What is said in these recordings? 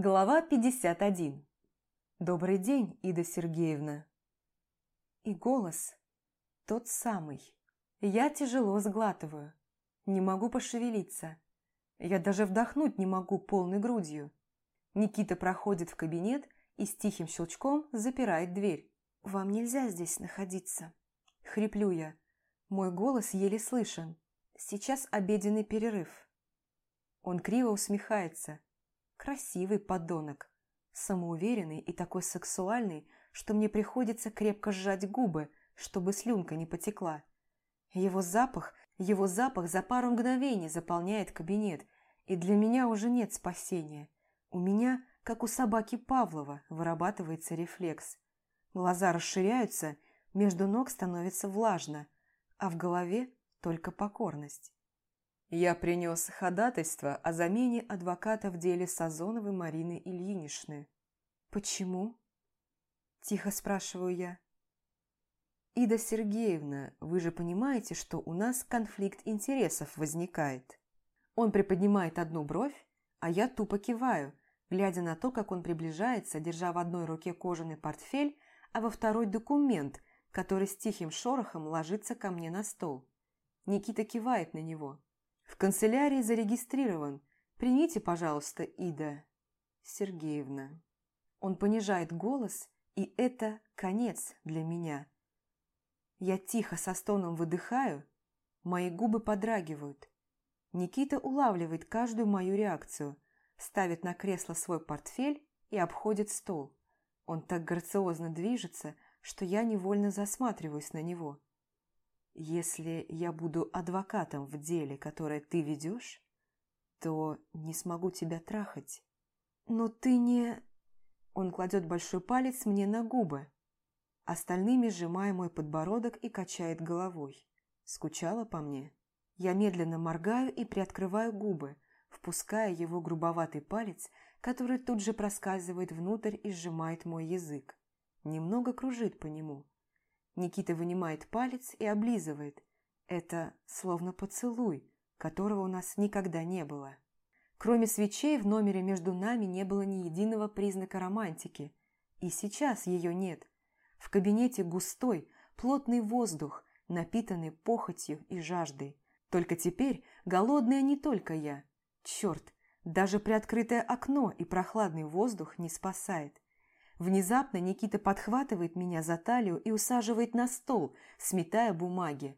Глава 51. Добрый день, Ида Сергеевна. И голос тот самый. Я тяжело сглатываю. Не могу пошевелиться. Я даже вдохнуть не могу полной грудью. Никита проходит в кабинет и с тихим щелчком запирает дверь. «Вам нельзя здесь находиться». Хриплю я. Мой голос еле слышен. Сейчас обеденный перерыв. Он криво усмехается. Красивый подонок. Самоуверенный и такой сексуальный, что мне приходится крепко сжать губы, чтобы слюнка не потекла. Его запах, его запах за пару мгновений заполняет кабинет, и для меня уже нет спасения. У меня, как у собаки Павлова, вырабатывается рефлекс. Глаза расширяются, между ног становится влажно, а в голове только покорность. Я принес ходатайство о замене адвоката в деле Сазоновой Марины Ильиничны. «Почему?» – тихо спрашиваю я. «Ида Сергеевна, вы же понимаете, что у нас конфликт интересов возникает?» Он приподнимает одну бровь, а я тупо киваю, глядя на то, как он приближается, держа в одной руке кожаный портфель, а во второй документ, который с тихим шорохом ложится ко мне на стол. Никита кивает на него. В канцелярии зарегистрирован. Примите, пожалуйста, Ида Сергеевна. Он понижает голос, и это конец для меня. Я тихо со стоном выдыхаю, мои губы подрагивают. Никита улавливает каждую мою реакцию, ставит на кресло свой портфель и обходит стол. Он так грациозно движется, что я невольно засматриваюсь на него. Если я буду адвокатом в деле, которое ты ведешь, то не смогу тебя трахать. Но ты не... Он кладет большой палец мне на губы, остальными сжимая мой подбородок и качает головой. Скучала по мне? Я медленно моргаю и приоткрываю губы, впуская его грубоватый палец, который тут же проскальзывает внутрь и сжимает мой язык. Немного кружит по нему. Никита вынимает палец и облизывает. Это словно поцелуй, которого у нас никогда не было. Кроме свечей в номере между нами не было ни единого признака романтики. И сейчас ее нет. В кабинете густой, плотный воздух, напитанный похотью и жаждой. Только теперь голодная не только я. Черт, даже приоткрытое окно и прохладный воздух не спасает. Внезапно Никита подхватывает меня за талию и усаживает на стол, сметая бумаги.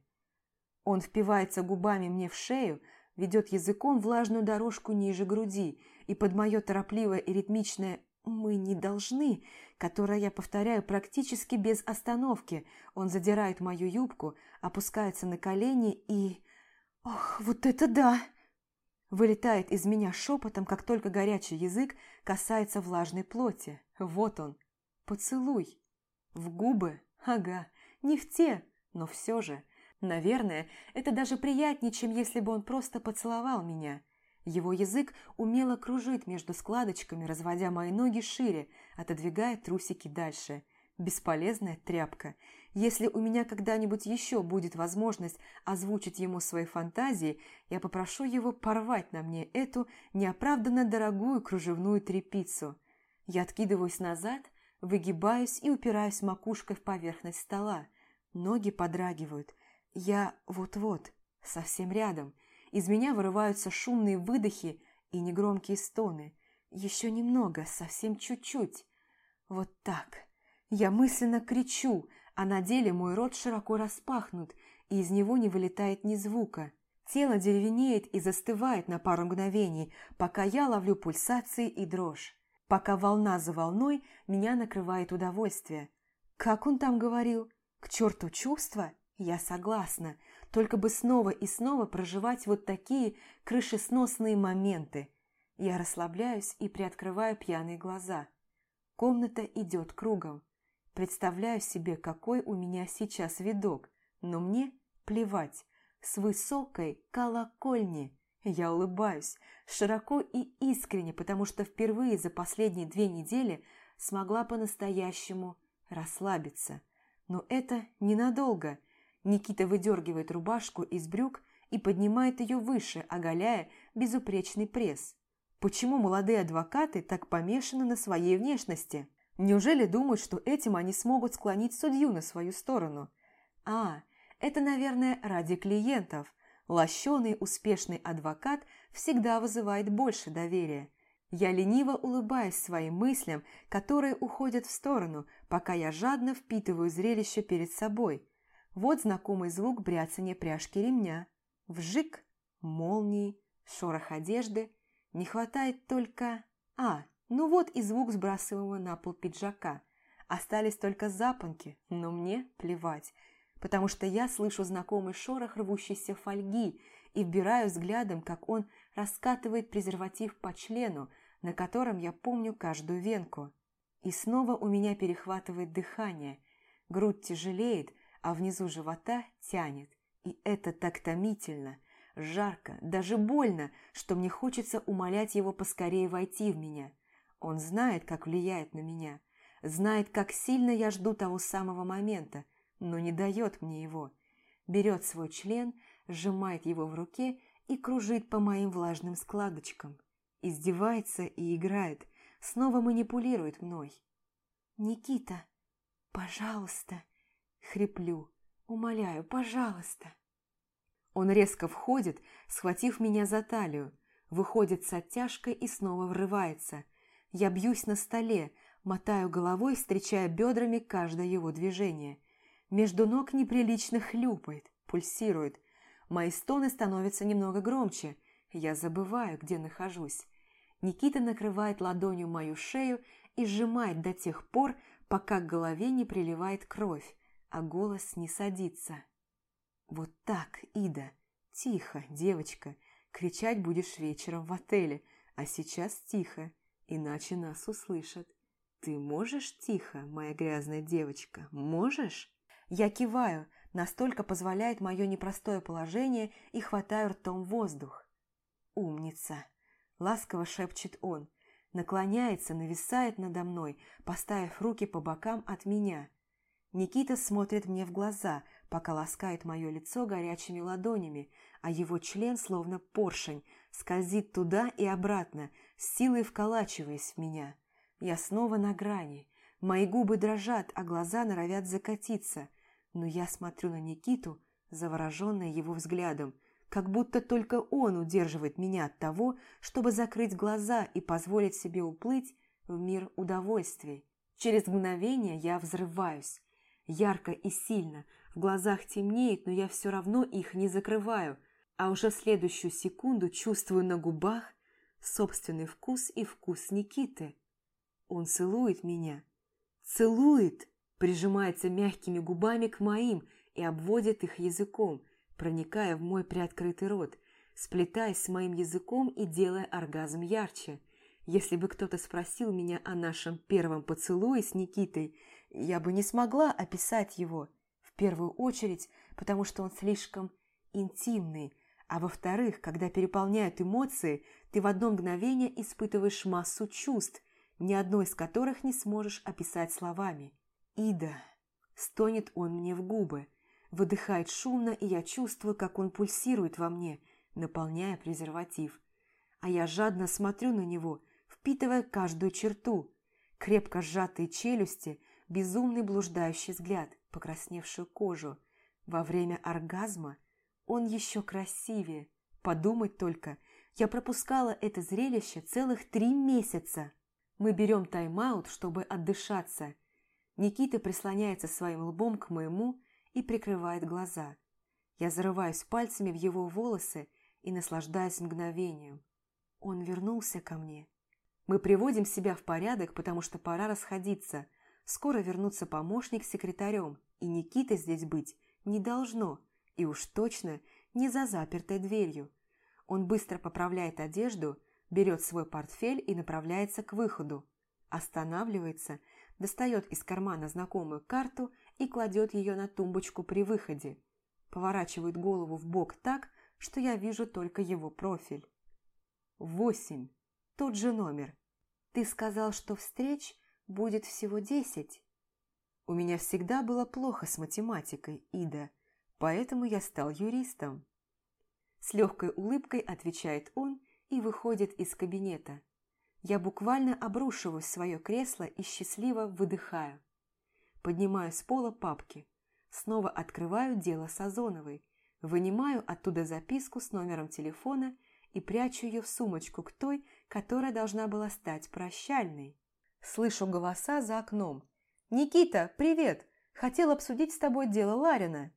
Он впивается губами мне в шею, ведет языком влажную дорожку ниже груди, и под мое торопливое и ритмичное «мы не должны», которое я повторяю практически без остановки, он задирает мою юбку, опускается на колени и... «Ох, вот это да!» Вылетает из меня шепотом, как только горячий язык касается влажной плоти. Вот он, поцелуй. В губы? Ага, не в те, но все же. Наверное, это даже приятнее, чем если бы он просто поцеловал меня. Его язык умело кружит между складочками, разводя мои ноги шире, отодвигая трусики дальше. Бесполезная тряпка. Если у меня когда-нибудь еще будет возможность озвучить ему свои фантазии, я попрошу его порвать на мне эту неоправданно дорогую кружевную трепицу – я откидываюсь назад, выгибаюсь и упираюсь макушкой в поверхность стола. Ноги подрагивают. Я вот-вот, совсем рядом. Из меня вырываются шумные выдохи и негромкие стоны. Еще немного, совсем чуть-чуть. Вот так. Я мысленно кричу, а на деле мой рот широко распахнут, и из него не вылетает ни звука. Тело деревенеет и застывает на пару мгновений, пока я ловлю пульсации и дрожь пока волна за волной меня накрывает удовольствие. Как он там говорил? К черту чувства? Я согласна, только бы снова и снова проживать вот такие крышесносные моменты. Я расслабляюсь и приоткрываю пьяные глаза. Комната идет кругом. Представляю себе, какой у меня сейчас видок, но мне плевать. С высокой колокольни я улыбаюсь, широко и искренне, потому что впервые за последние две недели смогла по-настоящему расслабиться. Но это ненадолго. Никита выдергивает рубашку из брюк и поднимает ее выше, оголяя безупречный пресс. Почему молодые адвокаты так помешаны на своей внешности? Неужели думают, что этим они смогут склонить судью на свою сторону? А, это, наверное, ради клиентов. Лощеный успешный адвокат всегда вызывает больше доверия. Я лениво улыбаюсь своим мыслям, которые уходят в сторону, пока я жадно впитываю зрелище перед собой. Вот знакомый звук бряцания пряжки ремня. Вжик, молнии, шорох одежды. Не хватает только... А, ну вот и звук сбрасываемого на пол пиджака. Остались только запонки, но мне плевать, потому что я слышу знакомый шорох рвущейся фольги и вбираю взглядом, как он раскатывает презерватив по члену, на котором я помню каждую венку. И снова у меня перехватывает дыхание, грудь тяжелеет, а внизу живота тянет. И это так томительно, жарко, даже больно, что мне хочется умолять его поскорее войти в меня. Он знает, как влияет на меня, знает, как сильно я жду того самого момента, но не дает мне его. Берет свой член, сжимает его в руке и кружит по моим влажным складочкам. Издевается и играет, снова манипулирует мной. «Никита, пожалуйста!» Хриплю, умоляю, пожалуйста. Он резко входит, схватив меня за талию, выходит с оттяжкой и снова врывается. Я бьюсь на столе, мотаю головой, встречая бедрами каждое его движение. Между ног неприлично хлюпает, пульсирует. Мои стоны становятся немного громче. Я забываю, где нахожусь. Никита накрывает ладонью мою шею и сжимает до тех пор, пока к голове не приливает кровь, а голос не садится. «Вот так, Ида, тихо, девочка, кричать будешь вечером в отеле, а сейчас тихо, иначе нас услышат. Ты можешь тихо, моя грязная девочка, можешь?» Я киваю, настолько позволяет мое непростое положение и хватаю ртом воздух. «Умница!» – ласково шепчет он, наклоняется, нависает надо мной, поставив руки по бокам от меня – Никита смотрит мне в глаза, пока ласкает мое лицо горячими ладонями, а его член, словно поршень, скользит туда и обратно, с силой вколачиваясь в меня. Я снова на грани. Мои губы дрожат, а глаза норовят закатиться. Но я смотрю на Никиту, завороженная его взглядом, как будто только он удерживает меня от того, чтобы закрыть глаза и позволить себе уплыть в мир удовольствий. Через мгновение я взрываюсь. Ярко и сильно, в глазах темнеет, но я все равно их не закрываю, а уже в следующую секунду чувствую на губах собственный вкус и вкус Никиты. Он целует меня. Целует, прижимается мягкими губами к моим и обводит их языком, проникая в мой приоткрытый рот, сплетаясь с моим языком и делая оргазм ярче. Если бы кто-то спросил меня о нашем первом поцелуе с Никитой, я бы не смогла описать его, в первую очередь, потому что он слишком интимный, а во-вторых, когда переполняют эмоции, ты в одно мгновение испытываешь массу чувств, ни одной из которых не сможешь описать словами. «Ида!» Стонет он мне в губы, выдыхает шумно, и я чувствую, как он пульсирует во мне, наполняя презерватив. А я жадно смотрю на него, впитывая каждую черту. Крепко сжатые челюсти, безумный блуждающий взгляд, покрасневшую кожу. Во время оргазма он еще красивее. Подумать только, я пропускала это зрелище целых три месяца. Мы берем тайм-аут, чтобы отдышаться. Никита прислоняется своим лбом к моему и прикрывает глаза. Я зарываюсь пальцами в его волосы и наслаждаюсь мгновением. Он вернулся ко мне. Мы приводим себя в порядок, потому что пора расходиться – Скоро вернутся помощник с секретарем, и Никиты здесь быть не должно, и уж точно не за запертой дверью. Он быстро поправляет одежду, берет свой портфель и направляется к выходу. Останавливается, достает из кармана знакомую карту и кладет ее на тумбочку при выходе. Поворачивает голову в бок так, что я вижу только его профиль. Восемь. Тот же номер. Ты сказал, что встреч будет всего десять. У меня всегда было плохо с математикой, Ида, поэтому я стал юристом. С легкой улыбкой отвечает он и выходит из кабинета. Я буквально обрушиваюсь в свое кресло и счастливо выдыхаю. Поднимаю с пола папки. Снова открываю дело Сазоновой. Вынимаю оттуда записку с номером телефона и прячу ее в сумочку к той, которая должна была стать прощальной. Слышу голоса за окном. «Никита, привет! Хотел обсудить с тобой дело Ларина».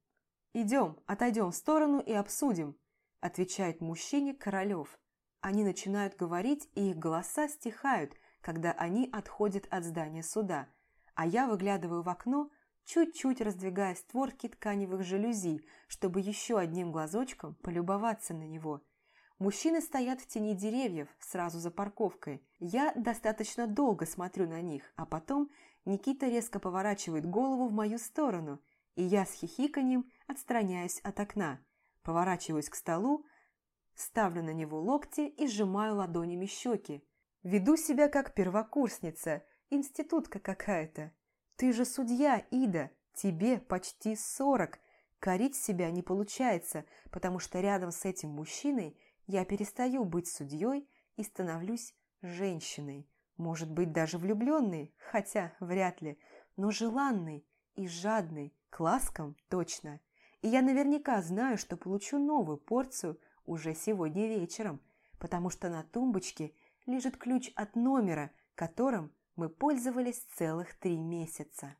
«Идем, отойдем в сторону и обсудим», – отвечает мужчине Королев. Они начинают говорить, и их голоса стихают, когда они отходят от здания суда, а я выглядываю в окно, чуть-чуть раздвигая створки тканевых жалюзи, чтобы еще одним глазочком полюбоваться на него. Мужчины стоят в тени деревьев, сразу за парковкой. Я достаточно долго смотрю на них, а потом Никита резко поворачивает голову в мою сторону, и я с хихиканьем отстраняюсь от окна, поворачиваюсь к столу, Ставлю на него локти и сжимаю ладонями щеки. Веду себя как первокурсница, институтка какая-то. Ты же судья, Ида, тебе почти сорок. Корить себя не получается, потому что рядом с этим мужчиной я перестаю быть судьей и становлюсь женщиной. Может быть, даже влюбленной, хотя вряд ли, но желанной и жадной, к ласкам точно. И я наверняка знаю, что получу новую порцию – уже сегодня вечером, потому что на тумбочке лежит ключ от номера, которым мы пользовались целых три месяца.